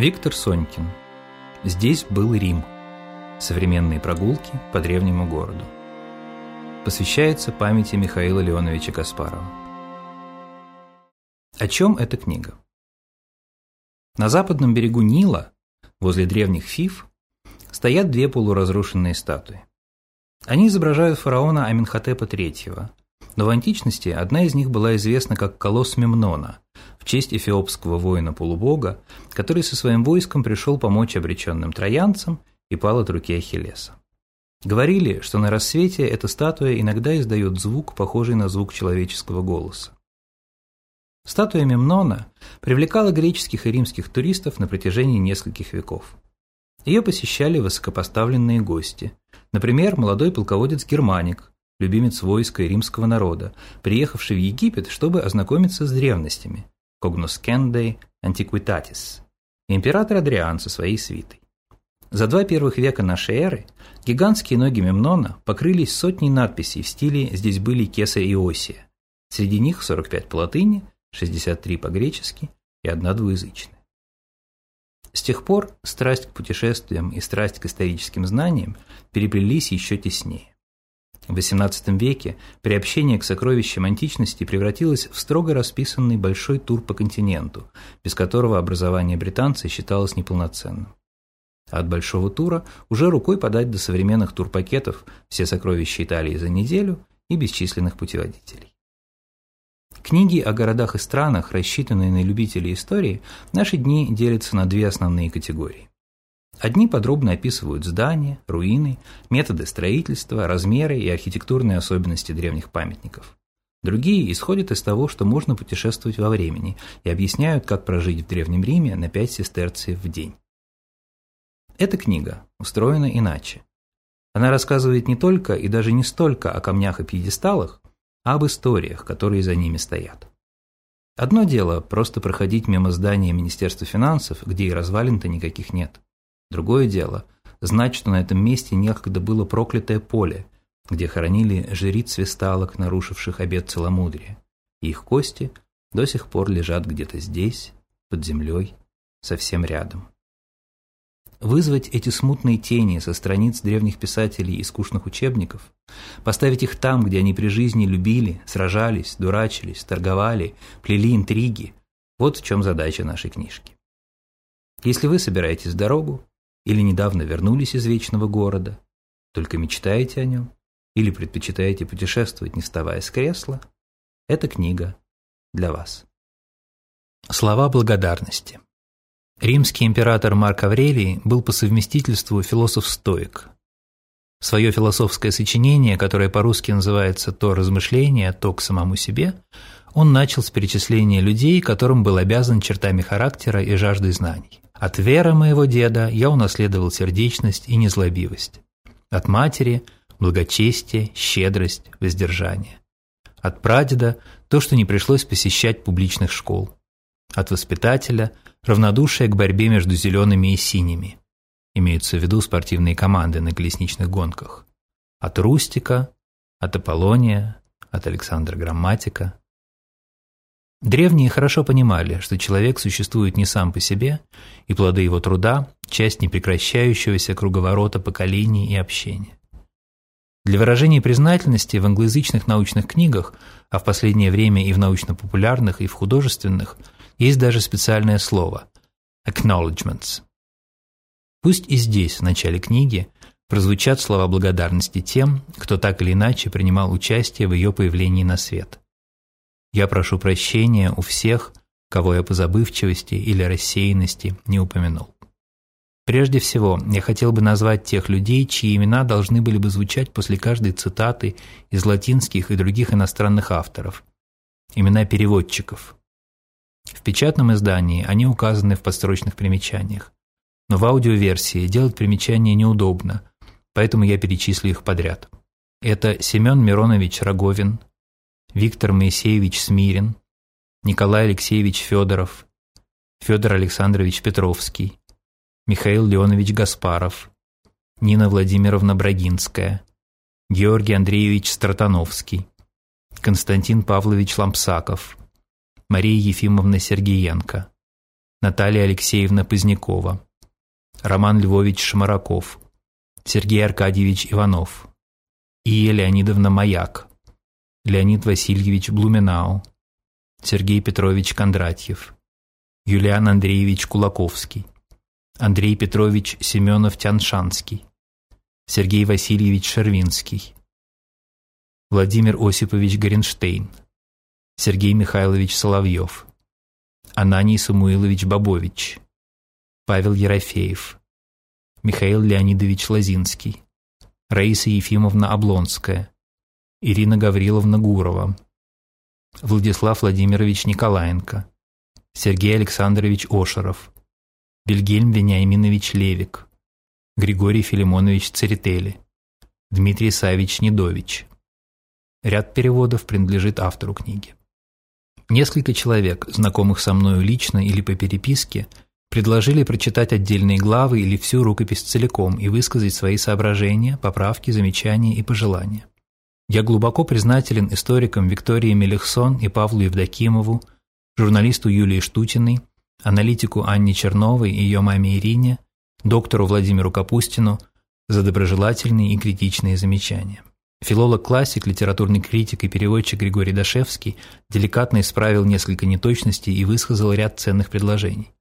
Виктор Сонькин. Здесь был Рим. Современные прогулки по древнему городу. Посвящается памяти Михаила Леоновича Каспарова. О чем эта книга? На западном берегу Нила, возле древних Фив, стоят две полуразрушенные статуи. Они изображают фараона Аминхотепа III, но в античности одна из них была известна как колосс Мемнона, в честь эфиопского воина-полубога, который со своим войском пришел помочь обреченным троянцам и пал от руки Ахиллеса. Говорили, что на рассвете эта статуя иногда издает звук, похожий на звук человеческого голоса. Статуя Мемнона привлекала греческих и римских туристов на протяжении нескольких веков. Ее посещали высокопоставленные гости, например, молодой полководец Германик, любимец войска и римского народа, приехавший в Египет, чтобы ознакомиться с древностями Antiquitatis, и император Адриан со своей свитой. За два первых века нашей эры гигантские ноги Мемнона покрылись сотней надписей в стиле «Здесь были Кеса и Осия». Среди них 45 по латыни, 63 по-гречески и одна двуязычная. С тех пор страсть к путешествиям и страсть к историческим знаниям переплелись еще теснее. В XVIII веке приобщение к сокровищам античности превратилось в строго расписанный большой тур по континенту, без которого образование британца считалось неполноценным. от большого тура уже рукой подать до современных турпакетов «Все сокровища Италии за неделю» и бесчисленных путеводителей. Книги о городах и странах, рассчитанные на любителей истории, наши дни делятся на две основные категории. Одни подробно описывают здания, руины, методы строительства, размеры и архитектурные особенности древних памятников. Другие исходят из того, что можно путешествовать во времени и объясняют, как прожить в Древнем Риме на 5 сестерциев в день. Эта книга устроена иначе. Она рассказывает не только и даже не столько о камнях и пьедесталах, а об историях, которые за ними стоят. Одно дело просто проходить мимо здания Министерства финансов, где и развалин-то никаких нет. Другое дело – знать, что на этом месте некогда было проклятое поле, где хоронили жриц свисталок, нарушивших обет целомудрия, их кости до сих пор лежат где-то здесь, под землей, совсем рядом. Вызвать эти смутные тени со страниц древних писателей и скучных учебников, поставить их там, где они при жизни любили, сражались, дурачились, торговали, плели интриги – вот в чем задача нашей книжки. Если вы собираетесь в дорогу, или недавно вернулись из вечного города, только мечтаете о нем, или предпочитаете путешествовать, не вставая с кресла, эта книга для вас. Слова благодарности. Римский император Марк Аврелий был по совместительству философ-стоик. Свое философское сочинение, которое по-русски называется «То размышление, то к самому себе», он начал с перечисления людей, которым был обязан чертами характера и жаждой знаний. От веры моего деда я унаследовал сердечность и незлобивость. От матери – благочестие, щедрость, воздержание. От прадеда – то, что не пришлось посещать публичных школ. От воспитателя – равнодушие к борьбе между зелеными и синими. Имеются в виду спортивные команды на колесничных гонках. От Рустика, от Аполлония, от Александра Грамматика – Древние хорошо понимали, что человек существует не сам по себе, и плоды его труда – часть непрекращающегося круговорота поколений и общения. Для выражения признательности в англоязычных научных книгах, а в последнее время и в научно-популярных, и в художественных, есть даже специальное слово – acknowledgements. Пусть и здесь, в начале книги, прозвучат слова благодарности тем, кто так или иначе принимал участие в ее появлении на свет. Я прошу прощения у всех, кого я по забывчивости или рассеянности не упомянул. Прежде всего, я хотел бы назвать тех людей, чьи имена должны были бы звучать после каждой цитаты из латинских и других иностранных авторов. Имена переводчиков. В печатном издании они указаны в подстрочных примечаниях. Но в аудиоверсии делать примечания неудобно, поэтому я перечислю их подряд. Это Семен Миронович Роговин, Виктор Моисеевич Смирин, Николай Алексеевич Федоров, Федор Александрович Петровский, Михаил Леонович Гаспаров, Нина Владимировна Брагинская, Георгий Андреевич Стратановский, Константин Павлович Лампсаков, Мария Ефимовна Сергеенко, Наталья Алексеевна Позднякова, Роман Львович Шмараков, Сергей Аркадьевич Иванов, Ия Леонидовна Маяк, Леонид Васильевич Блуменау, Сергей Петрович Кондратьев, Юлиан Андреевич Кулаковский, Андрей Петрович Семенов-Тяншанский, Сергей Васильевич Шервинский, Владимир Осипович Горенштейн, Сергей Михайлович Соловьев, Ананий Самуилович Бабович, Павел Ерофеев, Михаил Леонидович Лозинский, Раиса Ефимовна Облонская, Ирина Гавриловна Гурова, Владислав Владимирович Николаенко, Сергей Александрович Ошеров, Вильгельм Вениаминович Левик, Григорий Филимонович Церетели, Дмитрий Савич Недович. Ряд переводов принадлежит автору книги. Несколько человек, знакомых со мною лично или по переписке, предложили прочитать отдельные главы или всю рукопись целиком и высказать свои соображения, поправки, замечания и пожелания. Я глубоко признателен историкам Виктории Мелехсон и Павлу Евдокимову, журналисту Юлии Штутиной, аналитику Анне Черновой и ее маме Ирине, доктору Владимиру Капустину за доброжелательные и критичные замечания. Филолог-классик, литературный критик и переводчик Григорий Дашевский деликатно исправил несколько неточностей и высказал ряд ценных предложений.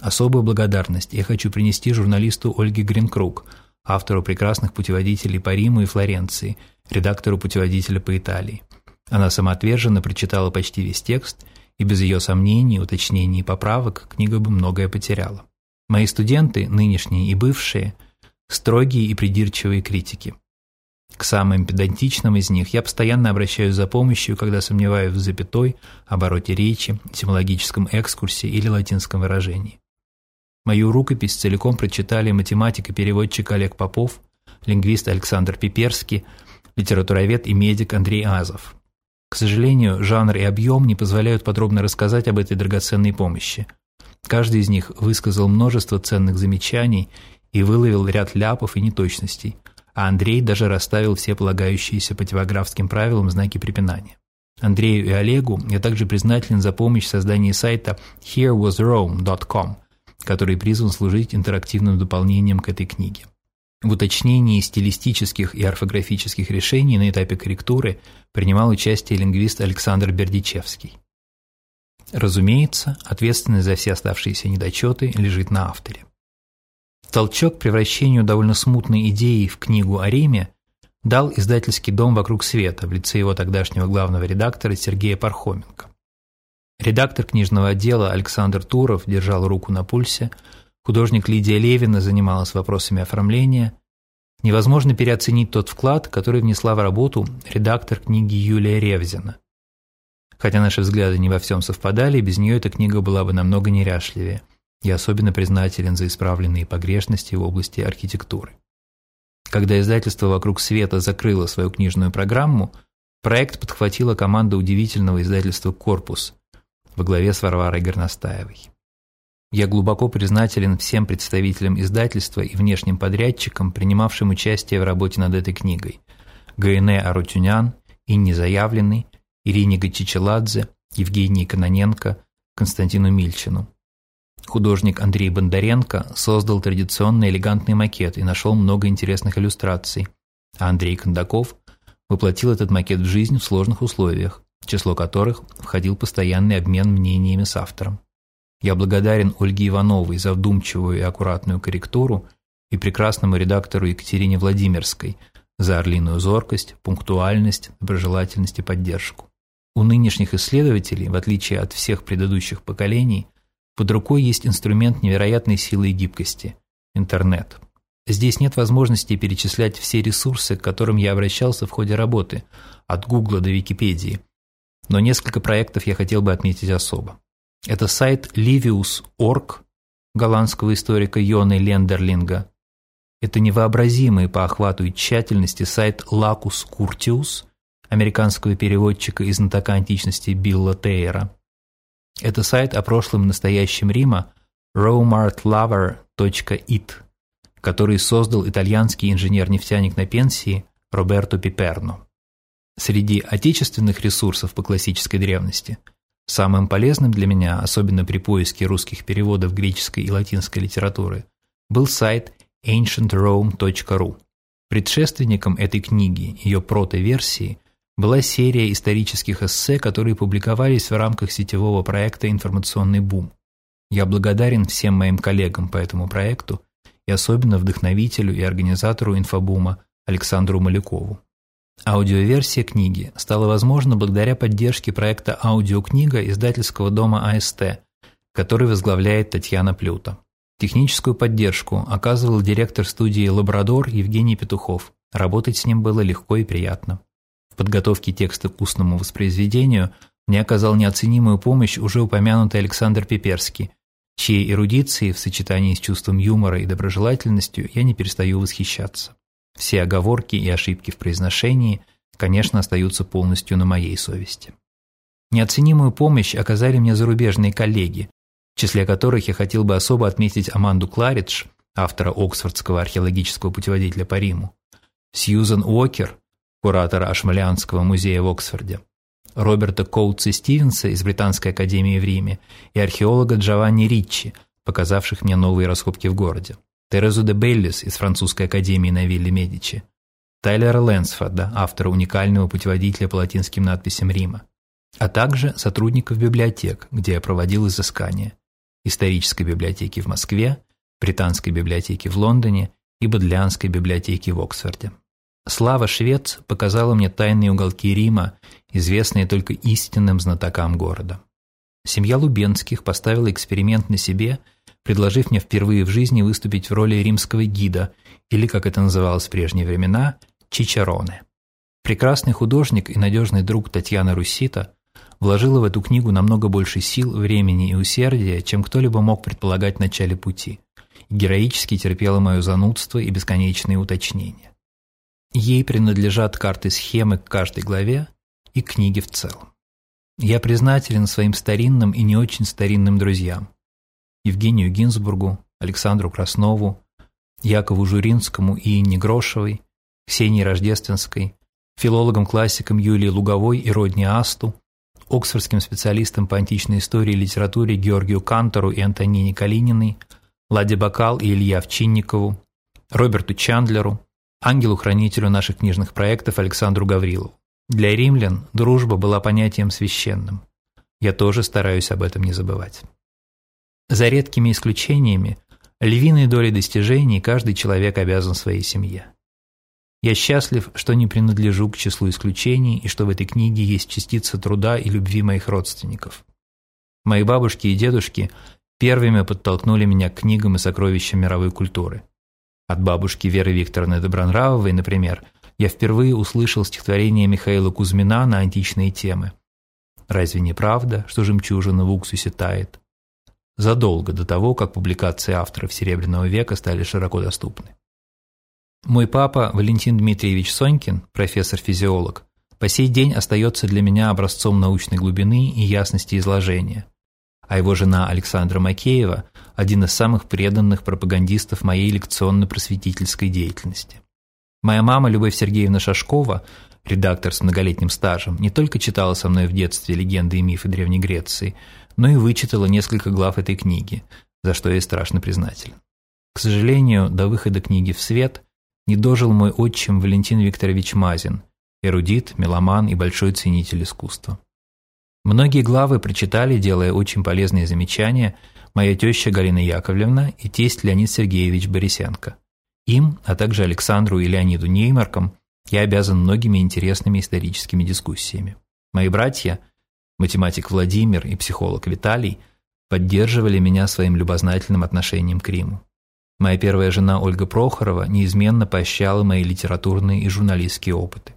Особую благодарность я хочу принести журналисту Ольге Гринкруг, автору прекрасных путеводителей по Риму и Флоренции, редактору путеводителя по Италии. Она самоотверженно прочитала почти весь текст, и без ее сомнений, уточнений и поправок книга бы многое потеряла. Мои студенты, нынешние и бывшие, строгие и придирчивые критики. К самым педантичным из них я постоянно обращаюсь за помощью, когда сомневаюсь в запятой, обороте речи, этимологическом экскурсе или латинском выражении. Мою рукопись целиком прочитали математик и переводчик Олег Попов, лингвист Александр Пиперский, литературовед и медик Андрей Азов. К сожалению, жанр и объем не позволяют подробно рассказать об этой драгоценной помощи. Каждый из них высказал множество ценных замечаний и выловил ряд ляпов и неточностей – а Андрей даже расставил все полагающиеся по типографским правилам знаки препинания. Андрею и Олегу я также признателен за помощь в создании сайта herewasrome.com, который призван служить интерактивным дополнением к этой книге. В уточнении стилистических и орфографических решений на этапе корректуры принимал участие лингвист Александр Бердичевский. Разумеется, ответственность за все оставшиеся недочеты лежит на авторе. Толчок к превращению довольно смутной идеи в книгу о Риме дал издательский дом «Вокруг света» в лице его тогдашнего главного редактора Сергея Пархоменко. Редактор книжного отдела Александр Туров держал руку на пульсе, художник Лидия Левина занималась вопросами оформления. Невозможно переоценить тот вклад, который внесла в работу редактор книги Юлия Ревзина. Хотя наши взгляды не во всем совпадали, без нее эта книга была бы намного неряшливее – я особенно признателен за исправленные погрешности в области архитектуры. Когда издательство «Вокруг света» закрыло свою книжную программу, проект подхватила команда удивительного издательства «Корпус» во главе с Варварой Горностаевой. Я глубоко признателен всем представителям издательства и внешним подрядчикам, принимавшим участие в работе над этой книгой. Гаэне Арутюнян, Инне Заявленный, Ирине Гачичеладзе, Евгении Каноненко, Константину Мильчину. Художник Андрей Бондаренко создал традиционный элегантный макет и нашел много интересных иллюстраций, а Андрей Кондаков воплотил этот макет в жизнь в сложных условиях, в число которых входил постоянный обмен мнениями с автором. Я благодарен Ольге Ивановой за вдумчивую и аккуратную корректуру и прекрасному редактору Екатерине Владимирской за орлиную зоркость, пунктуальность, доброжелательность и поддержку. У нынешних исследователей, в отличие от всех предыдущих поколений, под рукой есть инструмент невероятной силы и гибкости – интернет. Здесь нет возможности перечислять все ресурсы, к которым я обращался в ходе работы, от Гугла до Википедии. Но несколько проектов я хотел бы отметить особо. Это сайт Livius.org голландского историка Йоны Лендерлинга. Это невообразимый по охвату и тщательности сайт Lacus Curtius американского переводчика из знатока античности Билла Тейера. Это сайт о прошлом и настоящем Рима romartlover.it, который создал итальянский инженер-нефтяник на пенсии Роберто Пиперно. Среди отечественных ресурсов по классической древности Самым полезным для меня, особенно при поиске русских переводов греческой и латинской литературы, был сайт ancientrome.ru. Предшественником этой книги, ее прото-версии, была серия исторических эссе, которые публиковались в рамках сетевого проекта «Информационный бум». Я благодарен всем моим коллегам по этому проекту и особенно вдохновителю и организатору инфобума Александру Малякову. Аудиоверсия книги стала возможна благодаря поддержке проекта «Аудиокнига» издательского дома АСТ, который возглавляет Татьяна Плюта. Техническую поддержку оказывал директор студии «Лабрадор» Евгений Петухов. Работать с ним было легко и приятно. В подготовке текста к устному воспроизведению мне оказал неоценимую помощь уже упомянутый Александр Пиперский, чьей эрудицией в сочетании с чувством юмора и доброжелательностью я не перестаю восхищаться. Все оговорки и ошибки в произношении, конечно, остаются полностью на моей совести. Неоценимую помощь оказали мне зарубежные коллеги, в числе которых я хотел бы особо отметить Аманду Кларидж, автора Оксфордского археологического путеводителя по Риму, Сьюзан Уокер, куратора Ашмалианского музея в Оксфорде, Роберта Коутса Стивенса из Британской академии в Риме и археолога Джованни Риччи, показавших мне новые раскопки в городе. Терезу де Беллис из Французской академии на Вилле Медичи, Тайлера Лэнсфорда, автора уникального путеводителя по латинским надписям Рима, а также сотрудников библиотек, где я проводил изыскания, исторической библиотеки в Москве, британской библиотеки в Лондоне и Бодлианской библиотеки в Оксфорде. Слава Швец показала мне тайные уголки Рима, известные только истинным знатокам города. Семья Лубенских поставила эксперимент на себе – предложив мне впервые в жизни выступить в роли римского гида, или, как это называлось в прежние времена, Чичароне. Прекрасный художник и надежный друг Татьяна Русита вложила в эту книгу намного больше сил, времени и усердия, чем кто-либо мог предполагать в начале пути, и героически терпела мое занудство и бесконечные уточнения. Ей принадлежат карты-схемы к каждой главе и книге в целом. Я признателен своим старинным и не очень старинным друзьям, Евгению Гинзбургу, Александру Краснову, Якову Журинскому и Инне Грошевой, Ксении Рождественской, филологам-классикам Юлии Луговой и Родни Асту, оксфордским специалистам по античной истории и литературе Георгию Кантору и Антонине Калининой, Ладе Бакал и Илье Овчинникову, Роберту Чандлеру, ангелу-хранителю наших книжных проектов Александру Гаврилову. Для римлян дружба была понятием священным. Я тоже стараюсь об этом не забывать. За редкими исключениями, львиной долей достижений каждый человек обязан своей семье. Я счастлив, что не принадлежу к числу исключений и что в этой книге есть частица труда и любви моих родственников. Мои бабушки и дедушки первыми подтолкнули меня к книгам и сокровищам мировой культуры. От бабушки Веры Викторовны Добронравовой, например, я впервые услышал стихотворение Михаила Кузьмина на античные темы. «Разве не правда, что жемчужина в уксусе тает? Задолго до того, как публикации авторов Серебряного века стали широко доступны. Мой папа Валентин Дмитриевич Сонькин, профессор-физиолог, по сей день остается для меня образцом научной глубины и ясности изложения, а его жена Александра Макеева – один из самых преданных пропагандистов моей лекционно-просветительской деятельности. Моя мама Любовь Сергеевна Шашкова, редактор с многолетним стажем, не только читала со мной в детстве легенды и мифы Древней Греции – но и вычитала несколько глав этой книги, за что я страшно признателен. К сожалению, до выхода книги в свет не дожил мой отчим Валентин Викторович Мазин, эрудит, меломан и большой ценитель искусства. Многие главы прочитали, делая очень полезные замечания, моя теща Галина Яковлевна и тесть Леонид Сергеевич Борисенко. Им, а также Александру и Леониду Неймаркам я обязан многими интересными историческими дискуссиями. Мои братья – математик Владимир и психолог Виталий поддерживали меня своим любознательным отношением к Риму. Моя первая жена Ольга Прохорова неизменно поощряла мои литературные и журналистские опыты.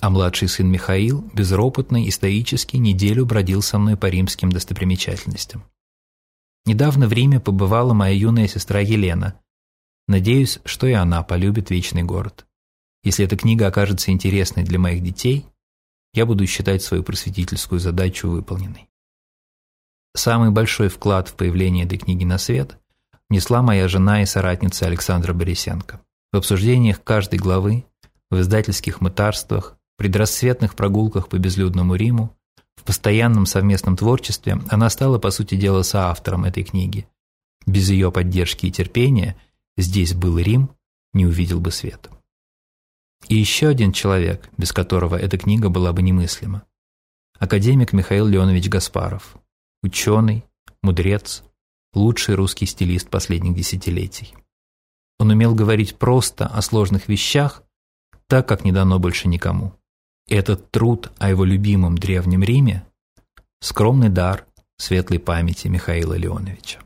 А младший сын Михаил безропотно и стоически неделю бродил со мной по римским достопримечательностям. Недавно в Риме побывала моя юная сестра Елена. Надеюсь, что и она полюбит вечный город. Если эта книга окажется интересной для моих детей, я буду считать свою просветительскую задачу выполненной. Самый большой вклад в появление этой книги на свет внесла моя жена и соратница Александра Борисенко. В обсуждениях каждой главы, в издательских мытарствах, предрассветных прогулках по безлюдному Риму, в постоянном совместном творчестве она стала, по сути дела, соавтором этой книги. Без ее поддержки и терпения «Здесь был Рим» не увидел бы света. И еще один человек, без которого эта книга была бы немыслима. Академик Михаил Леонович Гаспаров. Ученый, мудрец, лучший русский стилист последних десятилетий. Он умел говорить просто о сложных вещах, так, как не дано больше никому. Этот труд о его любимом Древнем Риме – скромный дар светлой памяти Михаила Леоновича.